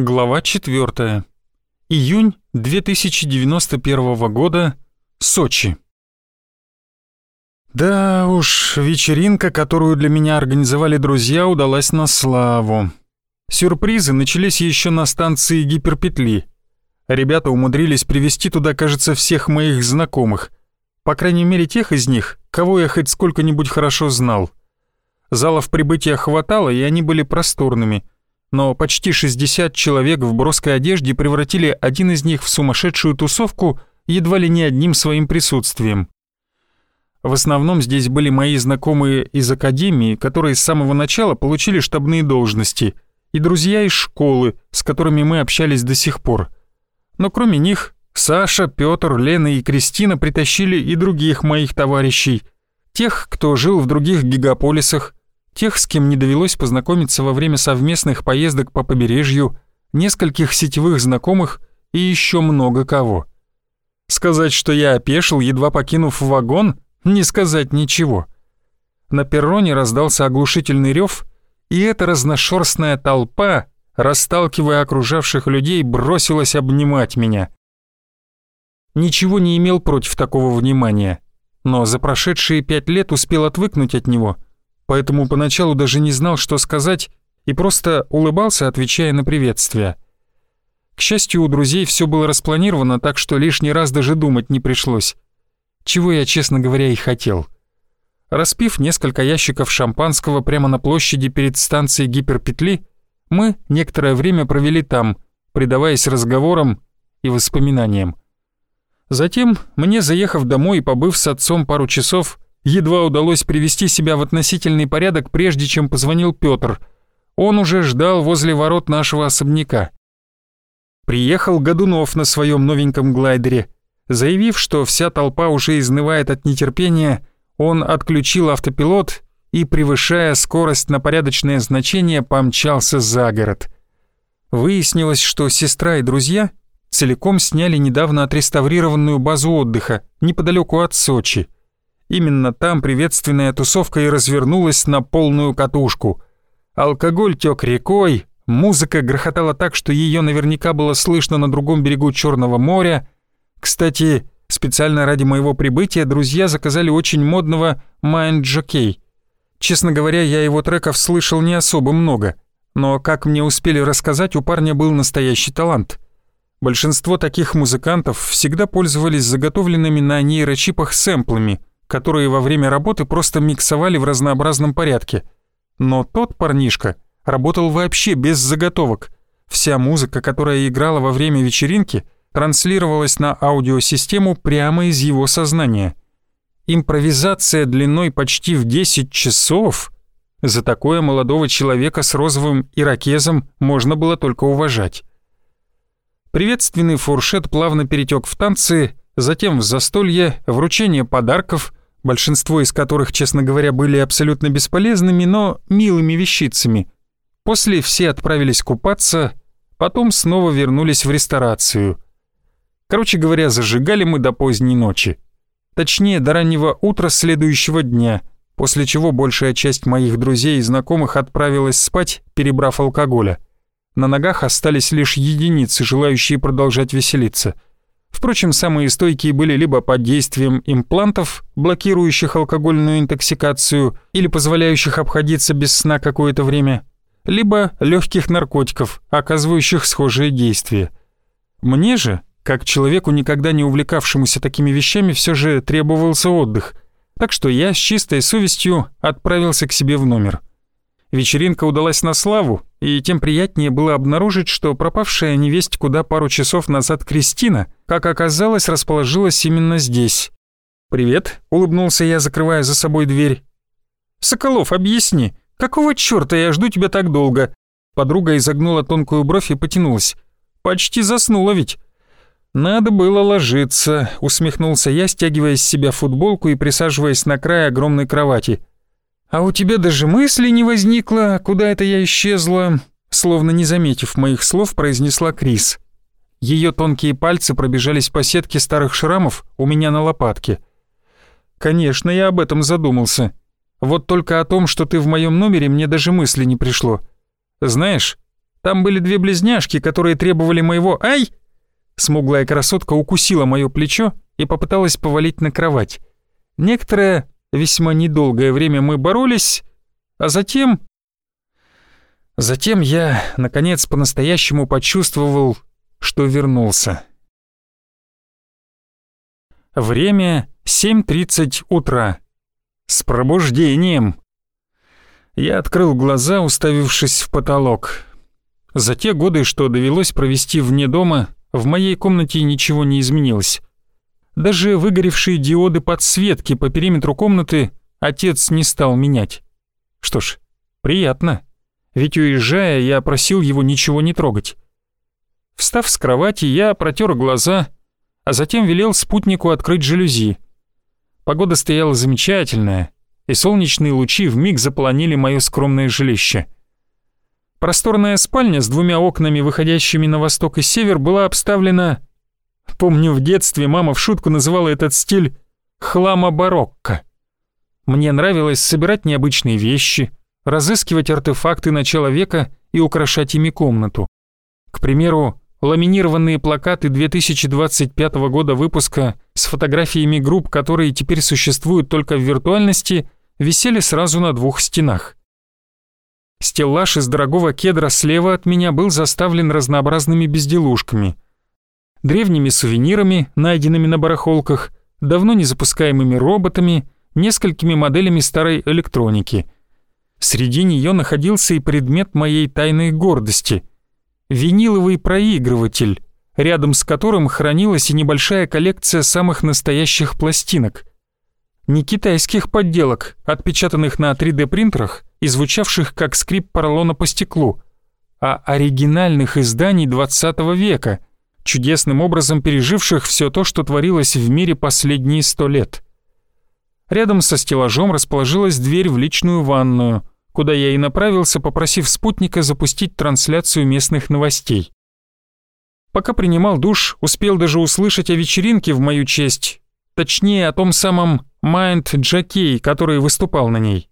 Глава 4. Июнь 2091 года. Сочи. Да уж, вечеринка, которую для меня организовали друзья, удалась на славу. Сюрпризы начались еще на станции гиперпетли. Ребята умудрились привести туда, кажется, всех моих знакомых. По крайней мере, тех из них, кого я хоть сколько-нибудь хорошо знал. Залов прибытия хватало, и они были просторными — но почти 60 человек в броской одежде превратили один из них в сумасшедшую тусовку едва ли не одним своим присутствием. В основном здесь были мои знакомые из академии, которые с самого начала получили штабные должности, и друзья из школы, с которыми мы общались до сих пор. Но кроме них, Саша, Пётр, Лена и Кристина притащили и других моих товарищей, тех, кто жил в других гигаполисах, тех, с кем не довелось познакомиться во время совместных поездок по побережью, нескольких сетевых знакомых и еще много кого. Сказать, что я опешил, едва покинув вагон, не сказать ничего. На перроне раздался оглушительный рев, и эта разношерстная толпа, расталкивая окружавших людей, бросилась обнимать меня. Ничего не имел против такого внимания, но за прошедшие пять лет успел отвыкнуть от него — поэтому поначалу даже не знал, что сказать, и просто улыбался, отвечая на приветствие. К счастью, у друзей все было распланировано, так что лишний раз даже думать не пришлось. Чего я, честно говоря, и хотел. Распив несколько ящиков шампанского прямо на площади перед станцией гиперпетли, мы некоторое время провели там, предаваясь разговорам и воспоминаниям. Затем, мне, заехав домой и побыв с отцом пару часов, Едва удалось привести себя в относительный порядок, прежде чем позвонил Пётр. Он уже ждал возле ворот нашего особняка. Приехал Годунов на своем новеньком глайдере. Заявив, что вся толпа уже изнывает от нетерпения, он отключил автопилот и, превышая скорость на порядочное значение, помчался за город. Выяснилось, что сестра и друзья целиком сняли недавно отреставрированную базу отдыха неподалеку от Сочи – Именно там приветственная тусовка и развернулась на полную катушку. Алкоголь тек рекой, музыка грохотала так, что ее наверняка было слышно на другом берегу Черного моря. Кстати, специально ради моего прибытия друзья заказали очень модного Mind Jockey. Честно говоря, я его треков слышал не особо много, но, как мне успели рассказать, у парня был настоящий талант. Большинство таких музыкантов всегда пользовались заготовленными на нейрочипах сэмплами — которые во время работы просто миксовали в разнообразном порядке. Но тот парнишка работал вообще без заготовок. Вся музыка, которая играла во время вечеринки, транслировалась на аудиосистему прямо из его сознания. Импровизация длиной почти в 10 часов. За такое молодого человека с розовым ирокезом можно было только уважать. Приветственный фуршет плавно перетек в танцы, затем в застолье, вручение подарков, большинство из которых, честно говоря, были абсолютно бесполезными, но милыми вещицами. После все отправились купаться, потом снова вернулись в ресторацию. Короче говоря, зажигали мы до поздней ночи. Точнее, до раннего утра следующего дня, после чего большая часть моих друзей и знакомых отправилась спать, перебрав алкоголя. На ногах остались лишь единицы, желающие продолжать веселиться — Впрочем, самые стойкие были либо под действием имплантов, блокирующих алкогольную интоксикацию или позволяющих обходиться без сна какое-то время, либо легких наркотиков, оказывающих схожие действия. Мне же, как человеку, никогда не увлекавшемуся такими вещами, все же требовался отдых, так что я с чистой совестью отправился к себе в номер. Вечеринка удалась на славу, и тем приятнее было обнаружить, что пропавшая невесть куда пару часов назад Кристина, как оказалось, расположилась именно здесь. «Привет», — улыбнулся я, закрывая за собой дверь. «Соколов, объясни, какого чёрта я жду тебя так долго?» Подруга изогнула тонкую бровь и потянулась. «Почти заснула ведь». «Надо было ложиться», — усмехнулся я, стягивая с себя футболку и присаживаясь на край огромной кровати. «А у тебя даже мысли не возникло, куда это я исчезла?» Словно не заметив моих слов, произнесла Крис. Ее тонкие пальцы пробежались по сетке старых шрамов у меня на лопатке. «Конечно, я об этом задумался. Вот только о том, что ты в моем номере, мне даже мысли не пришло. Знаешь, Там были две близняшки, которые требовали моего «Ай!» Смуглая красотка укусила мое плечо и попыталась повалить на кровать. Некоторое, весьма недолгое время мы боролись, а затем... Затем я, наконец, по-настоящему почувствовал, что вернулся. Время 7.30 утра. С пробуждением. Я открыл глаза, уставившись в потолок. За те годы, что довелось провести вне дома, в моей комнате ничего не изменилось. Даже выгоревшие диоды подсветки по периметру комнаты отец не стал менять. Что ж, приятно. Ведь уезжая, я просил его ничего не трогать. Встав с кровати, я протер глаза, а затем велел спутнику открыть жалюзи. Погода стояла замечательная, и солнечные лучи вмиг заполонили мое скромное жилище. Просторная спальня с двумя окнами, выходящими на восток и север, была обставлена... Помню, в детстве мама в шутку называла этот стиль «хлама-барокко». Мне нравилось собирать необычные вещи, разыскивать артефакты начала века и украшать ими комнату. К примеру, ламинированные плакаты 2025 года выпуска с фотографиями групп, которые теперь существуют только в виртуальности, висели сразу на двух стенах. Стеллаж из дорогого кедра слева от меня был заставлен разнообразными безделушками. Древними сувенирами, найденными на барахолках, давно не запускаемыми роботами, несколькими моделями старой электроники. Среди нее находился и предмет моей тайной гордости — виниловый проигрыватель, рядом с которым хранилась и небольшая коллекция самых настоящих пластинок. Не китайских подделок, отпечатанных на 3D-принтерах, и звучавших как скрип поролона по стеклу, а оригинальных изданий 20 века, чудесным образом переживших все то, что творилось в мире последние сто лет. Рядом со стеллажом расположилась дверь в личную ванную, куда я и направился, попросив спутника запустить трансляцию местных новостей. Пока принимал душ, успел даже услышать о вечеринке в мою честь, точнее о том самом Майнд Джакей, который выступал на ней.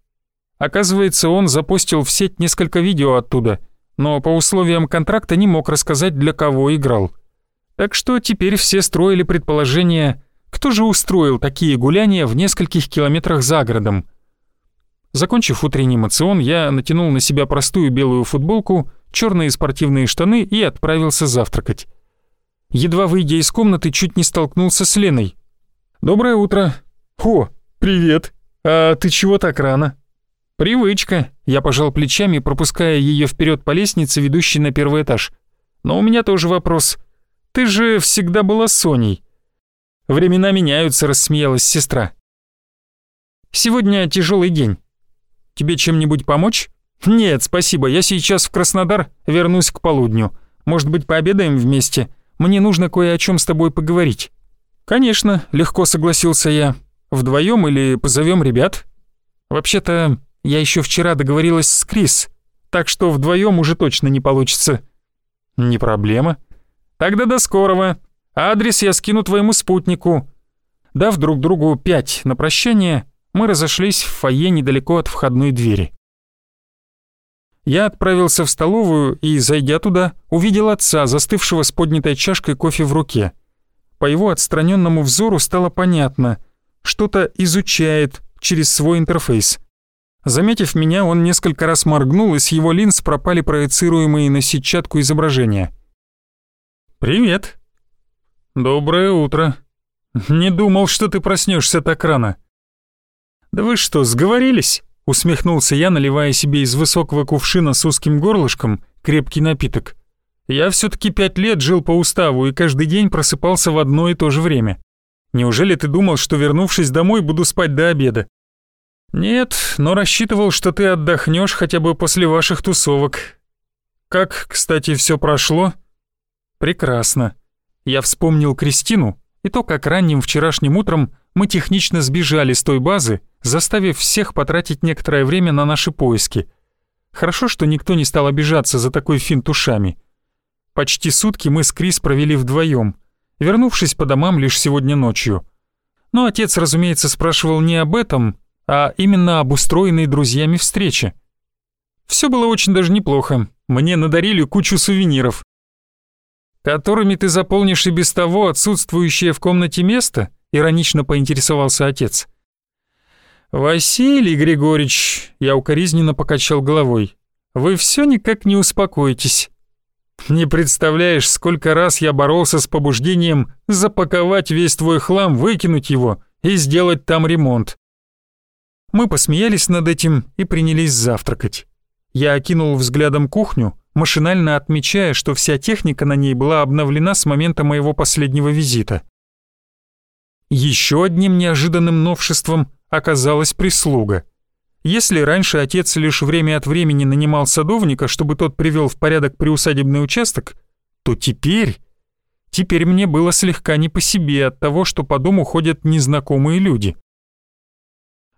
Оказывается, он запустил в сеть несколько видео оттуда, но по условиям контракта не мог рассказать, для кого играл. Так что теперь все строили предположение, кто же устроил такие гуляния в нескольких километрах за городом. Закончив утренний мацион, я натянул на себя простую белую футболку, черные спортивные штаны и отправился завтракать. Едва выйдя из комнаты, чуть не столкнулся с Леной. «Доброе утро». «О, привет. А ты чего так рано?» «Привычка», — я пожал плечами, пропуская ее вперед по лестнице, ведущей на первый этаж. «Но у меня тоже вопрос. Ты же всегда была Соней». «Времена меняются», — рассмеялась сестра. «Сегодня тяжелый день. Тебе чем-нибудь помочь?» «Нет, спасибо, я сейчас в Краснодар, вернусь к полудню. Может быть, пообедаем вместе? Мне нужно кое о чем с тобой поговорить». «Конечно», — легко согласился я. «Вдвоем или позовем ребят?» «Вообще-то я еще вчера договорилась с Крис, так что вдвоем уже точно не получится». «Не проблема. Тогда до скорого. Адрес я скину твоему спутнику». Дав друг другу пять на прощание, мы разошлись в фойе недалеко от входной двери. Я отправился в столовую и, зайдя туда, увидел отца, застывшего с поднятой чашкой кофе в руке. По его отстраненному взору стало понятно, что-то изучает через свой интерфейс. Заметив меня, он несколько раз моргнул, и с его линз пропали проецируемые на сетчатку изображения. «Привет». «Доброе утро. Не думал, что ты проснешься так рано». «Да вы что, сговорились?» — усмехнулся я, наливая себе из высокого кувшина с узким горлышком крепкий напиток. «Я все таки пять лет жил по уставу и каждый день просыпался в одно и то же время. Неужели ты думал, что вернувшись домой, буду спать до обеда? «Нет, но рассчитывал, что ты отдохнешь хотя бы после ваших тусовок. Как, кстати, все прошло?» «Прекрасно. Я вспомнил Кристину и то, как ранним вчерашним утром мы технично сбежали с той базы, заставив всех потратить некоторое время на наши поиски. Хорошо, что никто не стал обижаться за такой финт ушами. Почти сутки мы с Крис провели вдвоем, вернувшись по домам лишь сегодня ночью. Но отец, разумеется, спрашивал не об этом, а именно об устроенной друзьями встрече. Все было очень даже неплохо. Мне надарили кучу сувениров. Которыми ты заполнишь и без того отсутствующее в комнате место? Иронично поинтересовался отец. Василий Григорьевич, я укоризненно покачал головой. Вы все никак не успокоитесь. Не представляешь, сколько раз я боролся с побуждением запаковать весь твой хлам, выкинуть его и сделать там ремонт. Мы посмеялись над этим и принялись завтракать. Я окинул взглядом кухню, машинально отмечая, что вся техника на ней была обновлена с момента моего последнего визита. Еще одним неожиданным новшеством оказалась прислуга. Если раньше отец лишь время от времени нанимал садовника, чтобы тот привел в порядок приусадебный участок, то теперь... Теперь мне было слегка не по себе от того, что по дому ходят незнакомые люди.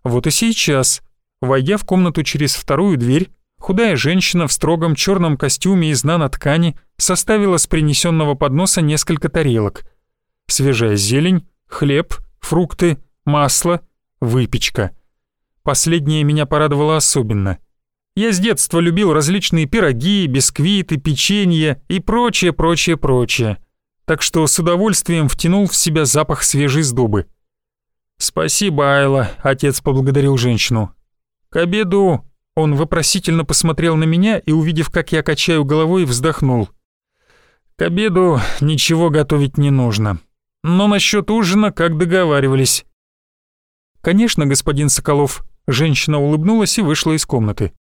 Вот и сейчас, войдя в комнату через вторую дверь, худая женщина в строгом черном костюме из наноткани составила с принесенного подноса несколько тарелок. Свежая зелень, хлеб, фрукты, масло, выпечка. Последнее меня порадовало особенно. Я с детства любил различные пироги, бисквиты, печенье и прочее, прочее, прочее. Так что с удовольствием втянул в себя запах свежей сдобы. «Спасибо, Айла», — отец поблагодарил женщину. «К обеду...» Он вопросительно посмотрел на меня и, увидев, как я качаю головой, вздохнул. «К обеду ничего готовить не нужно. Но насчет ужина, как договаривались». «Конечно, господин Соколов», — женщина улыбнулась и вышла из комнаты.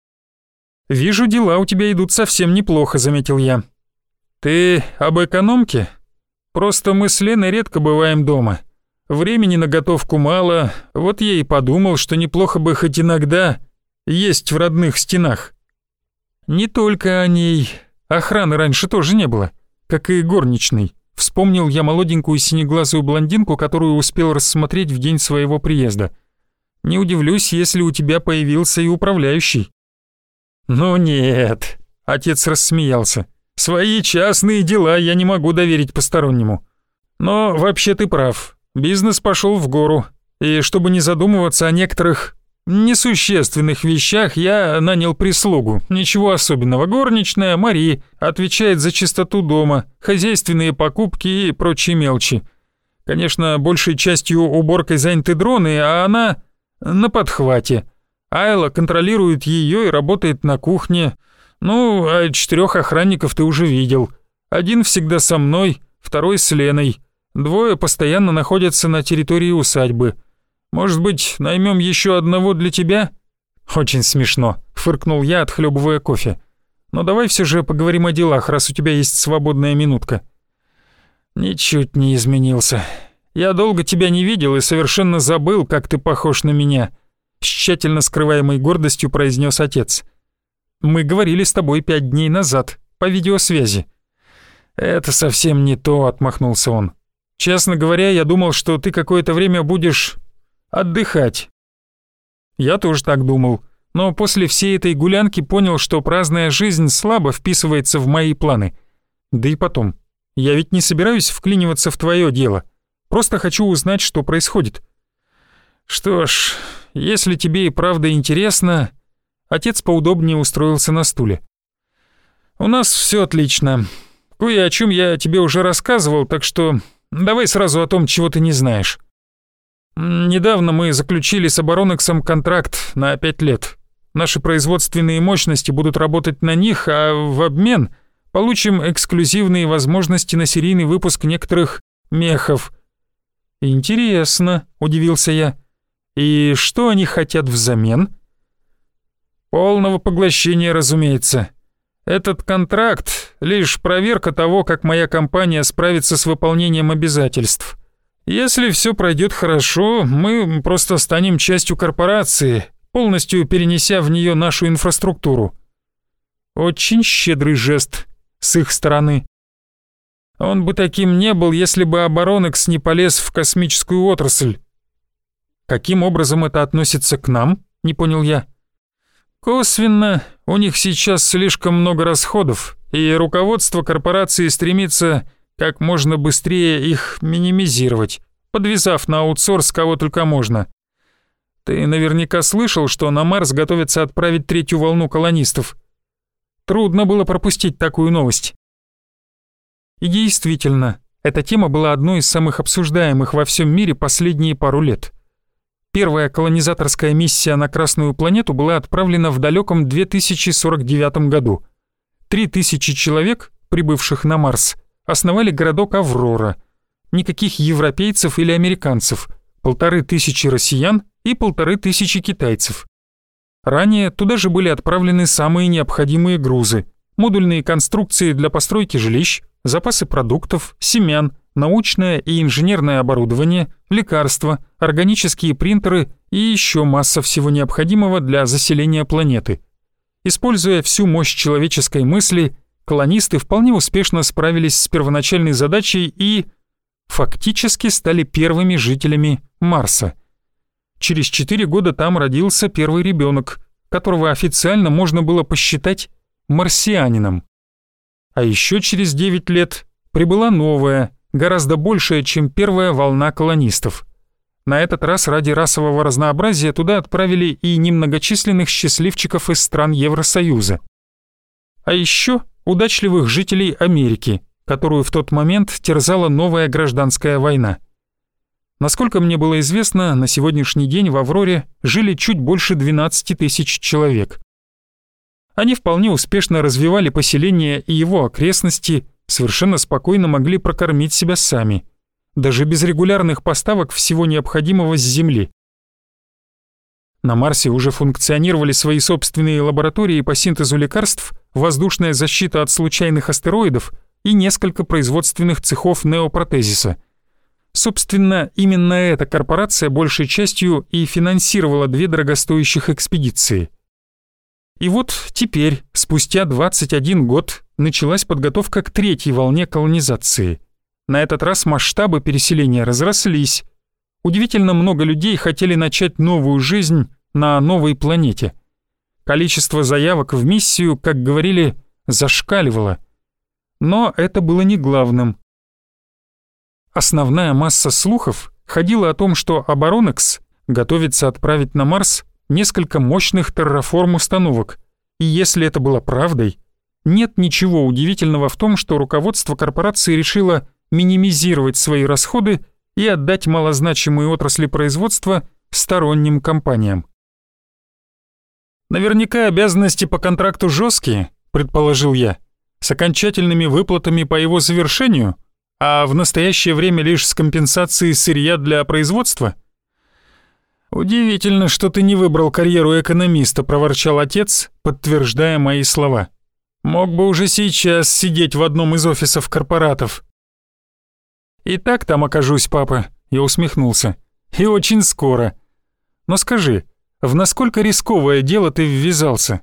«Вижу, дела у тебя идут совсем неплохо», — заметил я. «Ты об экономке? Просто мы с Леной редко бываем дома. Времени на готовку мало, вот я и подумал, что неплохо бы хоть иногда есть в родных стенах. Не только о ней, охраны раньше тоже не было, как и горничной. Вспомнил я молоденькую синеглазую блондинку, которую успел рассмотреть в день своего приезда. Не удивлюсь, если у тебя появился и управляющий. Ну нет, отец рассмеялся. Свои частные дела я не могу доверить постороннему. Но вообще ты прав. Бизнес пошел в гору, и чтобы не задумываться о некоторых несущественных вещах, я нанял прислугу. Ничего особенного. Горничная Мари отвечает за чистоту дома, хозяйственные покупки и прочие мелочи. Конечно, большей частью уборкой заняты дроны, а она на подхвате. Айла контролирует ее и работает на кухне. Ну, а четырех охранников ты уже видел. Один всегда со мной, второй с Леной. Двое постоянно находятся на территории усадьбы. Может быть, наймем еще одного для тебя?» «Очень смешно», — фыркнул я, отхлебывая кофе. «Но давай все же поговорим о делах, раз у тебя есть свободная минутка». «Ничуть не изменился. Я долго тебя не видел и совершенно забыл, как ты похож на меня», — с тщательно скрываемой гордостью произнес отец. «Мы говорили с тобой пять дней назад, по видеосвязи». «Это совсем не то», — отмахнулся он. Честно говоря, я думал, что ты какое-то время будешь отдыхать. Я тоже так думал, но после всей этой гулянки понял, что праздная жизнь слабо вписывается в мои планы. Да и потом, я ведь не собираюсь вклиниваться в твое дело. Просто хочу узнать, что происходит. Что ж, если тебе и правда интересно... Отец поудобнее устроился на стуле. У нас все отлично. Кое о чем я тебе уже рассказывал, так что Давай сразу о том, чего ты не знаешь. Недавно мы заключили с Оборонексом контракт на пять лет. Наши производственные мощности будут работать на них, а в обмен получим эксклюзивные возможности на серийный выпуск некоторых мехов. Интересно, удивился я. И что они хотят взамен? Полного поглощения, разумеется. Этот контракт — лишь проверка того, как моя компания справится с выполнением обязательств. Если все пройдет хорошо, мы просто станем частью корпорации, полностью перенеся в нее нашу инфраструктуру. Очень щедрый жест с их стороны. Он бы таким не был, если бы Оборонекс не полез в космическую отрасль. Каким образом это относится к нам, не понял я. Косвенно, у них сейчас слишком много расходов, и руководство корпорации стремится как можно быстрее их минимизировать, подвязав на аутсорс кого только можно. Ты наверняка слышал, что на Марс готовятся отправить третью волну колонистов. Трудно было пропустить такую новость. И действительно, эта тема была одной из самых обсуждаемых во всем мире последние пару лет. Первая колонизаторская миссия на Красную планету была отправлена в далеком 2049 году. 3000 человек, прибывших на Марс, основали городок Аврора. Никаких европейцев или американцев, полторы тысячи россиян и полторы тысячи китайцев. Ранее туда же были отправлены самые необходимые грузы, модульные конструкции для постройки жилищ, запасы продуктов, семян, научное и инженерное оборудование, лекарства, органические принтеры и еще масса всего необходимого для заселения планеты. Используя всю мощь человеческой мысли, колонисты вполне успешно справились с первоначальной задачей и фактически стали первыми жителями Марса. Через четыре года там родился первый ребенок, которого официально можно было посчитать марсианином. А еще через 9 лет прибыла новая, гораздо большая, чем первая волна колонистов. На этот раз ради расового разнообразия туда отправили и немногочисленных счастливчиков из стран Евросоюза. А еще удачливых жителей Америки, которую в тот момент терзала новая гражданская война. Насколько мне было известно, на сегодняшний день в Авроре жили чуть больше 12 тысяч человек. Они вполне успешно развивали поселение и его окрестности, совершенно спокойно могли прокормить себя сами, даже без регулярных поставок всего необходимого с Земли. На Марсе уже функционировали свои собственные лаборатории по синтезу лекарств, воздушная защита от случайных астероидов и несколько производственных цехов неопротезиса. Собственно, именно эта корпорация большей частью и финансировала две дорогостоящих экспедиции – и вот теперь, спустя 21 год, началась подготовка к третьей волне колонизации. На этот раз масштабы переселения разрослись. Удивительно много людей хотели начать новую жизнь на новой планете. Количество заявок в миссию, как говорили, зашкаливало. Но это было не главным. Основная масса слухов ходила о том, что Оборонекс готовится отправить на Марс несколько мощных терраформ-установок, и если это было правдой, нет ничего удивительного в том, что руководство корпорации решило минимизировать свои расходы и отдать малозначимые отрасли производства сторонним компаниям. Наверняка обязанности по контракту жесткие, предположил я, с окончательными выплатами по его завершению, а в настоящее время лишь с компенсацией сырья для производства – «Удивительно, что ты не выбрал карьеру экономиста», — проворчал отец, подтверждая мои слова. «Мог бы уже сейчас сидеть в одном из офисов корпоратов». «И так там окажусь, папа», — я усмехнулся. «И очень скоро. Но скажи, в насколько рисковое дело ты ввязался?»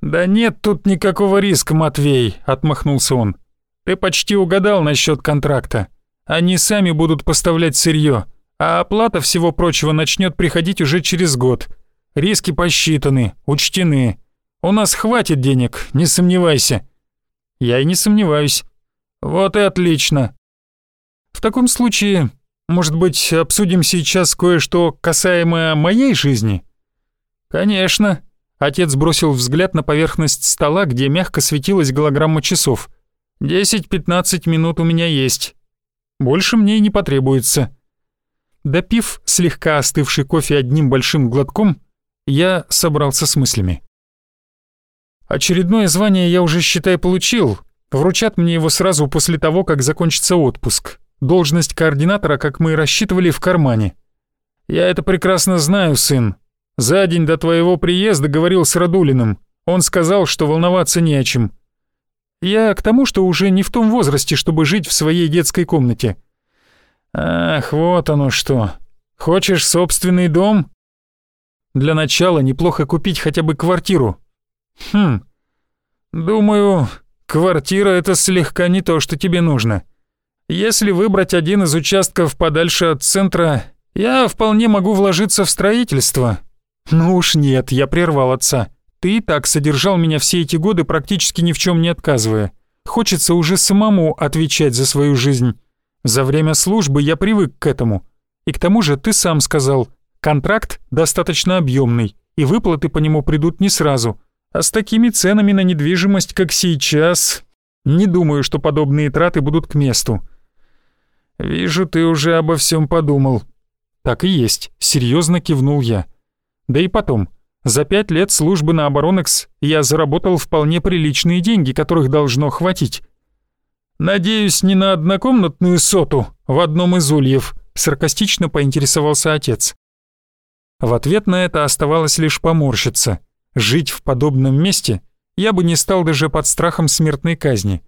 «Да нет тут никакого риска, Матвей», — отмахнулся он. «Ты почти угадал насчет контракта. Они сами будут поставлять сырье а оплата всего прочего начнет приходить уже через год. Риски посчитаны, учтены. У нас хватит денег, не сомневайся». «Я и не сомневаюсь». «Вот и отлично». «В таком случае, может быть, обсудим сейчас кое-что касаемое моей жизни?» «Конечно». Отец бросил взгляд на поверхность стола, где мягко светилась голограмма часов. «Десять-пятнадцать минут у меня есть. Больше мне и не потребуется». Допив слегка остывший кофе одним большим глотком, я собрался с мыслями. Очередное звание я уже, считай, получил. Вручат мне его сразу после того, как закончится отпуск. Должность координатора, как мы и рассчитывали, в кармане. Я это прекрасно знаю, сын. За день до твоего приезда говорил с Радулиным. Он сказал, что волноваться не о чем. Я к тому, что уже не в том возрасте, чтобы жить в своей детской комнате. «Ах, вот оно что. Хочешь собственный дом?» «Для начала неплохо купить хотя бы квартиру». «Хм. Думаю, квартира — это слегка не то, что тебе нужно. Если выбрать один из участков подальше от центра, я вполне могу вложиться в строительство». «Ну уж нет, я прервал отца. Ты так содержал меня все эти годы, практически ни в чем не отказывая. Хочется уже самому отвечать за свою жизнь». За время службы я привык к этому. И к тому же ты сам сказал, контракт достаточно объемный, и выплаты по нему придут не сразу, А с такими ценами на недвижимость, как сейчас, не думаю, что подобные траты будут к месту. Вижу, ты уже обо всем подумал. Так и есть, серьезно кивнул я. Да и потом, за пять лет службы на Оборонекс я заработал вполне приличные деньги, которых должно хватить. «Надеюсь, не на однокомнатную соту в одном из ульев», — саркастично поинтересовался отец. В ответ на это оставалось лишь поморщиться. Жить в подобном месте я бы не стал даже под страхом смертной казни.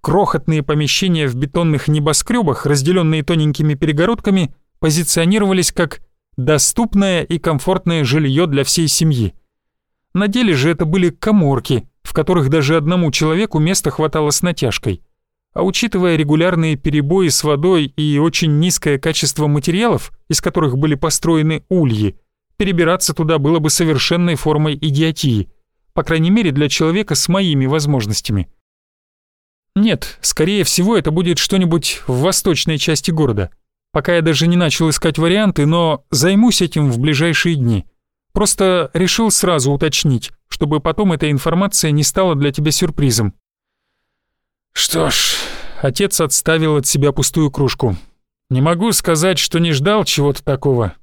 Крохотные помещения в бетонных небоскребах, разделенные тоненькими перегородками, позиционировались как доступное и комфортное жилье для всей семьи. На деле же это были коморки, в которых даже одному человеку места хватало с натяжкой а учитывая регулярные перебои с водой и очень низкое качество материалов, из которых были построены ульи, перебираться туда было бы совершенной формой идиотии, по крайней мере для человека с моими возможностями. Нет, скорее всего это будет что-нибудь в восточной части города. Пока я даже не начал искать варианты, но займусь этим в ближайшие дни. Просто решил сразу уточнить, чтобы потом эта информация не стала для тебя сюрпризом. Что ж, отец отставил от себя пустую кружку. Не могу сказать, что не ждал чего-то такого.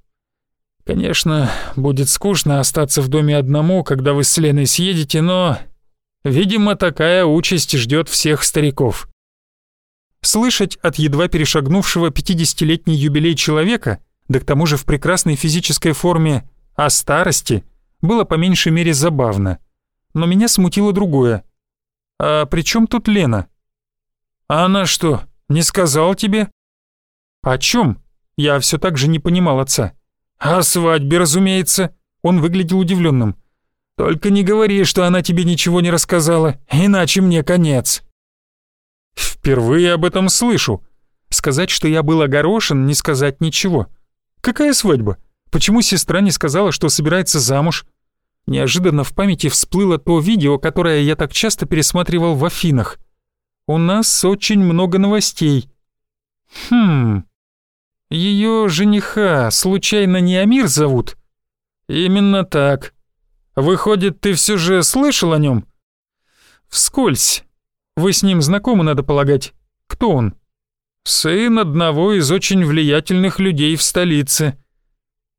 Конечно, будет скучно остаться в доме одному, когда вы с Леной съедете, но... Видимо, такая участь ждет всех стариков. Слышать от едва перешагнувшего 50-летний юбилей человека, да к тому же в прекрасной физической форме, о старости, было по меньшей мере забавно. Но меня смутило другое. А при чем тут Лена? «А она что, не сказал тебе?» «О чем?» Я все так же не понимал отца. «О свадьбе, разумеется». Он выглядел удивленным. «Только не говори, что она тебе ничего не рассказала, иначе мне конец». «Впервые об этом слышу. Сказать, что я был огорошен, не сказать ничего. Какая свадьба? Почему сестра не сказала, что собирается замуж?» Неожиданно в памяти всплыло то видео, которое я так часто пересматривал в Афинах. У нас очень много новостей. Хм. Ее жениха случайно не Амир зовут? Именно так. Выходит, ты все же слышал о нем? Вскользь. Вы с ним знакомы, надо полагать. Кто он? Сын одного из очень влиятельных людей в столице.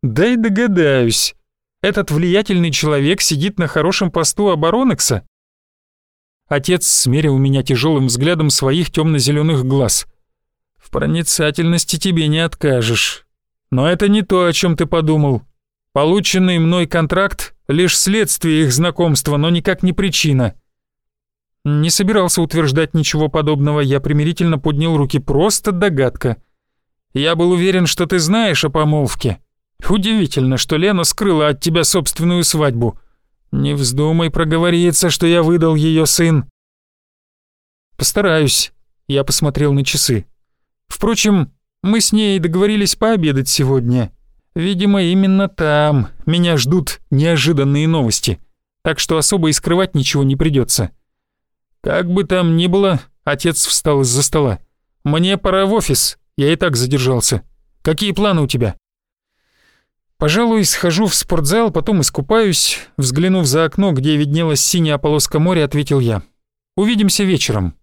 Дай догадаюсь. Этот влиятельный человек сидит на хорошем посту оборонекса? Отец смерил меня тяжелым взглядом своих темно-зеленых глаз. «В проницательности тебе не откажешь. Но это не то, о чем ты подумал. Полученный мной контракт — лишь следствие их знакомства, но никак не причина». Не собирался утверждать ничего подобного, я примирительно поднял руки, просто догадка. «Я был уверен, что ты знаешь о помолвке. Удивительно, что Лена скрыла от тебя собственную свадьбу». Не вздумай проговориться, что я выдал ее сын. Постараюсь. Я посмотрел на часы. Впрочем, мы с ней договорились пообедать сегодня. Видимо, именно там меня ждут неожиданные новости. Так что особо и скрывать ничего не придется. Как бы там ни было, отец встал из-за стола. Мне пора в офис, я и так задержался. Какие планы у тебя? Пожалуй, схожу в спортзал, потом искупаюсь. Взглянув за окно, где виднелась синяя полоска моря, ответил я. Увидимся вечером.